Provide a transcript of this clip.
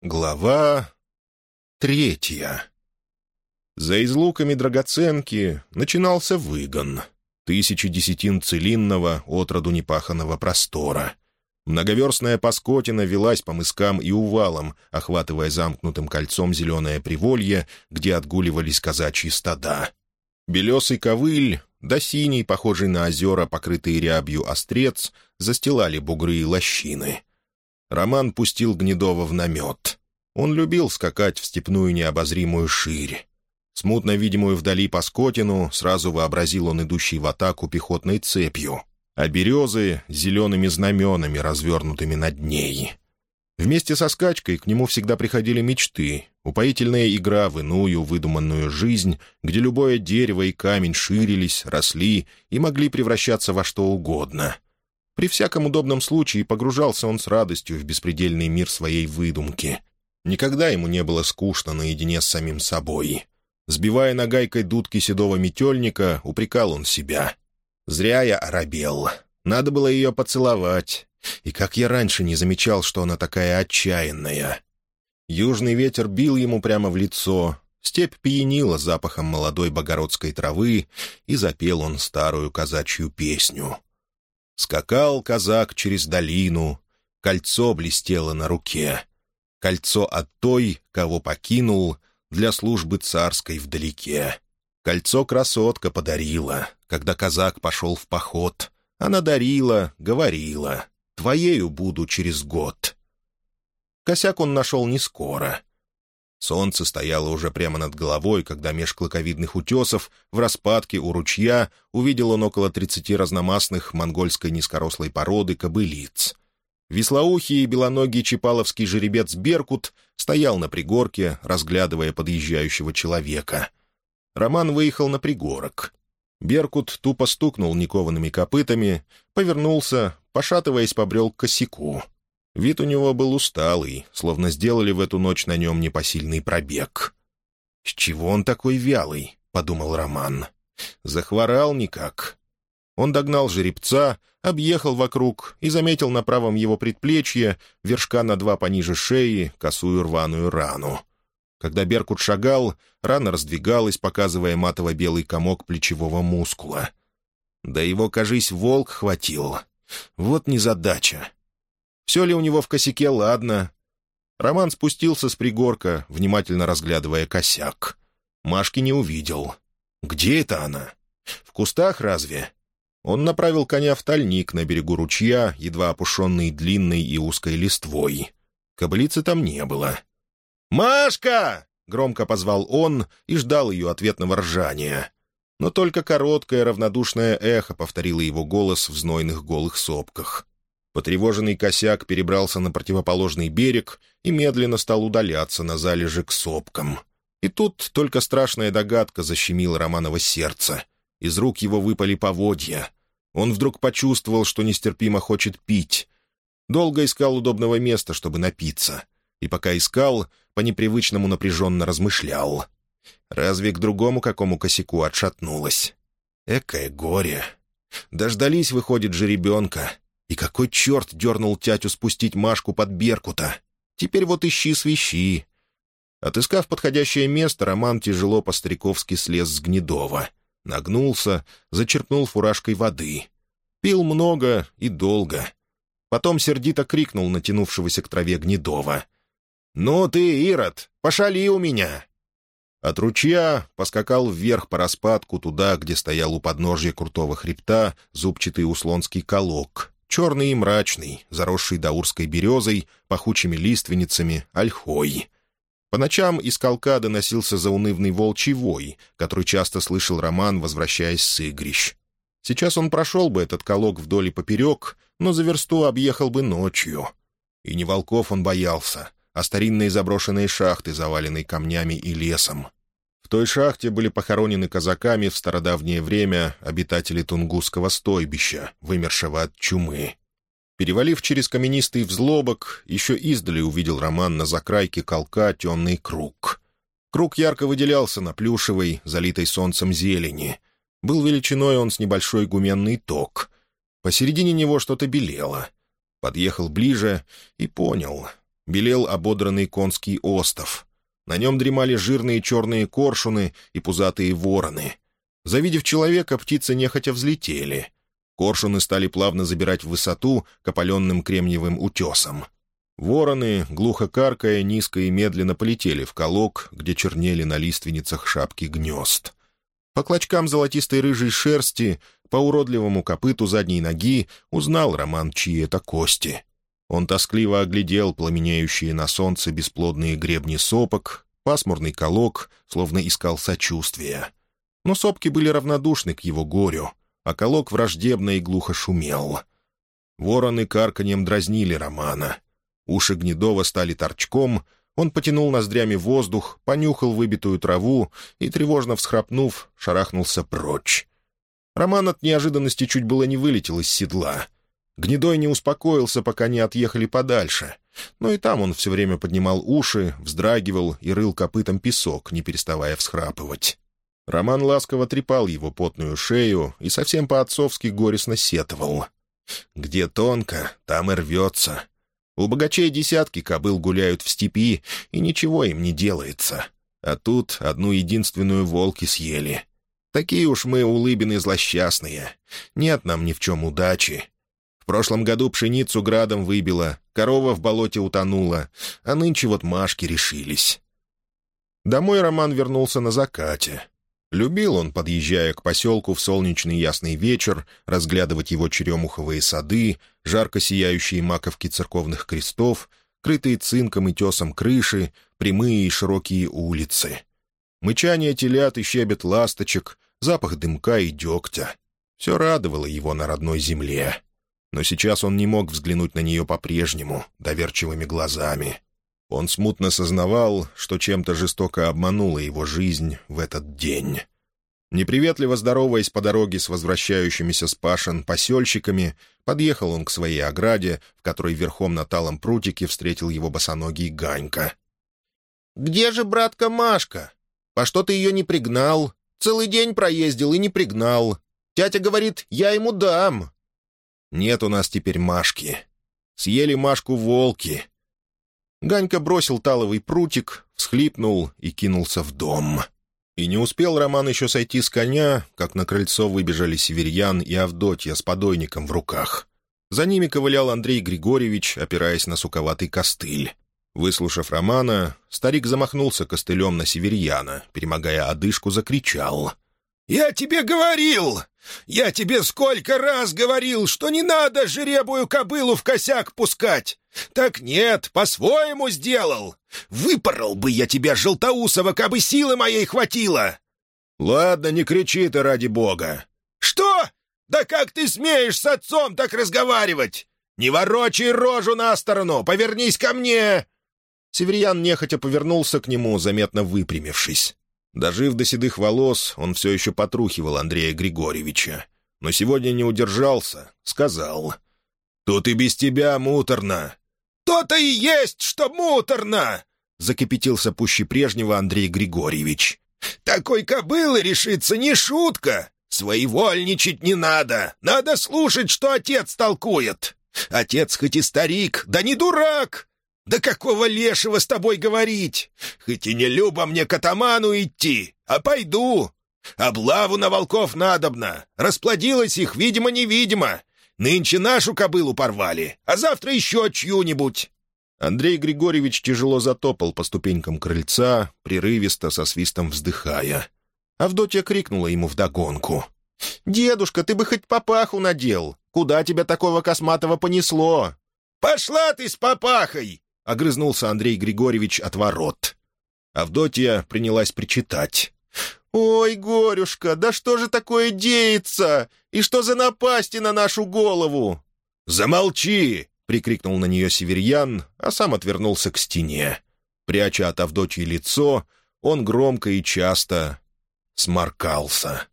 Глава третья. За излуками драгоценки начинался выгон. Тысячи десятин целинного, отроду непаханного простора. Многоверстная паскотина велась по мыскам и увалам, охватывая замкнутым кольцом зеленое приволье, где отгуливались казачьи стада. Белесый ковыль, да синий, похожий на озера, покрытые рябью острец, застилали бугры и лощины — Роман пустил Гнедова в намет. Он любил скакать в степную необозримую ширь. Смутно видимую вдали по скотину, сразу вообразил он идущий в атаку пехотной цепью, а березы — зелеными знаменами, развернутыми над ней. Вместе со скачкой к нему всегда приходили мечты, упоительная игра в иную выдуманную жизнь, где любое дерево и камень ширились, росли и могли превращаться во что угодно — при всяком удобном случае погружался он с радостью в беспредельный мир своей выдумки. Никогда ему не было скучно наедине с самим собой. Сбивая нагайкой дудки седого метельника, упрекал он себя. «Зря я оробел. Надо было ее поцеловать. И как я раньше не замечал, что она такая отчаянная». Южный ветер бил ему прямо в лицо, степь пьянила запахом молодой богородской травы, и запел он старую казачью песню — Скакал казак через долину, кольцо блестело на руке. Кольцо от той, кого покинул, для службы царской вдалеке. Кольцо красотка подарила, когда казак пошел в поход. Она дарила, говорила, «Твоею буду через год». Косяк он нашел не скоро. Солнце стояло уже прямо над головой, когда меж клоковидных утесов в распадке у ручья увидел он около тридцати разномастных монгольской низкорослой породы кобылиц. Веслоухий и белоногий чепаловский жеребец Беркут стоял на пригорке, разглядывая подъезжающего человека. Роман выехал на пригорок. Беркут тупо стукнул никованными копытами, повернулся, пошатываясь, побрел к косяку — Вид у него был усталый, словно сделали в эту ночь на нем непосильный пробег. «С чего он такой вялый?» — подумал Роман. «Захворал никак». Он догнал жеребца, объехал вокруг и заметил на правом его предплечье, вершка на два пониже шеи, косую рваную рану. Когда Беркут шагал, рана раздвигалась, показывая матово-белый комок плечевого мускула. Да его, кажись, волк хватил. Вот незадача. Все ли у него в косяке, ладно. Роман спустился с пригорка, внимательно разглядывая косяк. Машки не увидел. Где это она? В кустах разве? Он направил коня в тальник на берегу ручья, едва опушенный длинной и узкой листвой. Кобылицы там не было. «Машка!» — громко позвал он и ждал ее ответного ржания. Но только короткое равнодушное эхо повторило его голос в знойных голых сопках. Потревоженный косяк перебрался на противоположный берег и медленно стал удаляться на залежи к сопкам. И тут только страшная догадка защемила Романова сердце. Из рук его выпали поводья. Он вдруг почувствовал, что нестерпимо хочет пить. Долго искал удобного места, чтобы напиться. И пока искал, по непривычному напряженно размышлял. Разве к другому какому косяку отшатнулось? Экое горе! Дождались, выходит, же ребенка. И какой черт дернул тятю спустить Машку под Беркута? Теперь вот ищи свищи. Отыскав подходящее место, Роман тяжело по-стариковски слез с Гнедова. Нагнулся, зачерпнул фуражкой воды. Пил много и долго. Потом сердито крикнул натянувшегося к траве Гнедова. «Ну ты, Ирод, пошали у меня!» От ручья поскакал вверх по распадку туда, где стоял у подножья крутого хребта зубчатый услонский колок, черный и мрачный, заросший даурской березой, пахучими лиственницами, ольхой. По ночам из колка доносился заунывный волчий вой, который часто слышал Роман, возвращаясь с игрищ. Сейчас он прошел бы этот колок вдоль и поперек, но за версту объехал бы ночью. И не волков он боялся, а старинные заброшенные шахты, заваленные камнями и лесом. В той шахте были похоронены казаками в стародавнее время обитатели Тунгусского стойбища, вымершего от чумы. Перевалив через каменистый взлобок, еще издали увидел Роман на закрайке колка темный круг. Круг ярко выделялся на плюшевой, залитой солнцем зелени. Был величиной он с небольшой гуменный ток. Посередине него что-то белело. Подъехал ближе и понял. белел ободранный конский остов. На нем дремали жирные черные коршуны и пузатые вороны. Завидев человека, птицы нехотя взлетели. Коршуны стали плавно забирать в высоту к опаленным кремниевым утесам. Вороны, глухо каркая, низко и медленно полетели в колок, где чернели на лиственницах шапки гнезд. По клочкам золотистой рыжей шерсти, по уродливому копыту задней ноги узнал Роман, чьи это кости. Он тоскливо оглядел пламенеющие на солнце бесплодные гребни сопок, пасмурный колок, словно искал сочувствия. Но сопки были равнодушны к его горю, а колок враждебно и глухо шумел. Вороны карканьем дразнили Романа. Уши Гнедова стали торчком, он потянул ноздрями воздух, понюхал выбитую траву и, тревожно всхрапнув, шарахнулся прочь. Роман от неожиданности чуть было не вылетел из седла — Гнедой не успокоился, пока не отъехали подальше. Но и там он все время поднимал уши, вздрагивал и рыл копытом песок, не переставая всхрапывать. Роман ласково трепал его потную шею и совсем по-отцовски горестно сетовал. «Где тонко, там и рвется. У богачей десятки кобыл гуляют в степи, и ничего им не делается. А тут одну единственную волки съели. Такие уж мы улыбины злосчастные. Нет нам ни в чем удачи, прошлом году пшеницу градом выбило, корова в болоте утонула, а нынче вот Машки решились. Домой Роман вернулся на закате. Любил он, подъезжая к поселку в солнечный ясный вечер, разглядывать его черемуховые сады, жарко сияющие маковки церковных крестов, крытые цинком и тесом крыши, прямые и широкие улицы. Мычание телят и щебет ласточек, запах дымка и дегтя. Все радовало его на родной земле но сейчас он не мог взглянуть на нее по-прежнему, доверчивыми глазами. Он смутно сознавал, что чем-то жестоко обманула его жизнь в этот день. Неприветливо здороваясь по дороге с возвращающимися с Пашин посельщиками, подъехал он к своей ограде, в которой верхом на талом прутике встретил его босоногий Ганька. «Где же братка Машка? По что ты ее не пригнал? Целый день проездил и не пригнал. Тятя говорит, я ему дам. Нет у нас теперь Машки. Съели Машку волки. Ганька бросил таловый прутик, всхлипнул и кинулся в дом. И не успел Роман еще сойти с коня, как на крыльцо выбежали Северьян и Авдотья с подойником в руках. За ними ковылял Андрей Григорьевич, опираясь на суковатый костыль. Выслушав Романа, старик замахнулся костылем на Северьяна, перемогая одышку, закричал — «Я тебе говорил! Я тебе сколько раз говорил, что не надо жеребую кобылу в косяк пускать! Так нет, по-своему сделал! Выпорол бы я тебя, Желтоусова, кабы силы моей хватило!» «Ладно, не кричи ты, ради бога!» «Что? Да как ты смеешь с отцом так разговаривать? Не ворочай рожу на сторону, повернись ко мне!» Северьян нехотя повернулся к нему, заметно выпрямившись. Дожив до седых волос, он все еще потрухивал Андрея Григорьевича. Но сегодня не удержался, сказал. «Тут и без тебя муторно». «То-то и есть, что муторно!» — закипятился пуще прежнего Андрей Григорьевич. «Такой кобылы решиться не шутка. Своевольничать не надо. Надо слушать, что отец толкует. Отец хоть и старик, да не дурак. «Да какого лешего с тобой говорить? Хоть и не любо мне к атаману идти, а пойду. Облаву на волков надобно. Расплодилось их, видимо-невидимо. Нынче нашу кобылу порвали, а завтра еще чью-нибудь». Андрей Григорьевич тяжело затопал по ступенькам крыльца, прерывисто, со свистом вздыхая. Авдотья крикнула ему вдогонку. «Дедушка, ты бы хоть папаху надел! Куда тебя такого косматого понесло?» «Пошла ты с папахой!» — огрызнулся Андрей Григорьевич от ворот. Авдотья принялась причитать. «Ой, горюшка, да что же такое деется? И что за напасти на нашу голову?» «Замолчи!» — прикрикнул на нее северьян, а сам отвернулся к стене. Пряча от Авдотьи лицо, он громко и часто сморкался.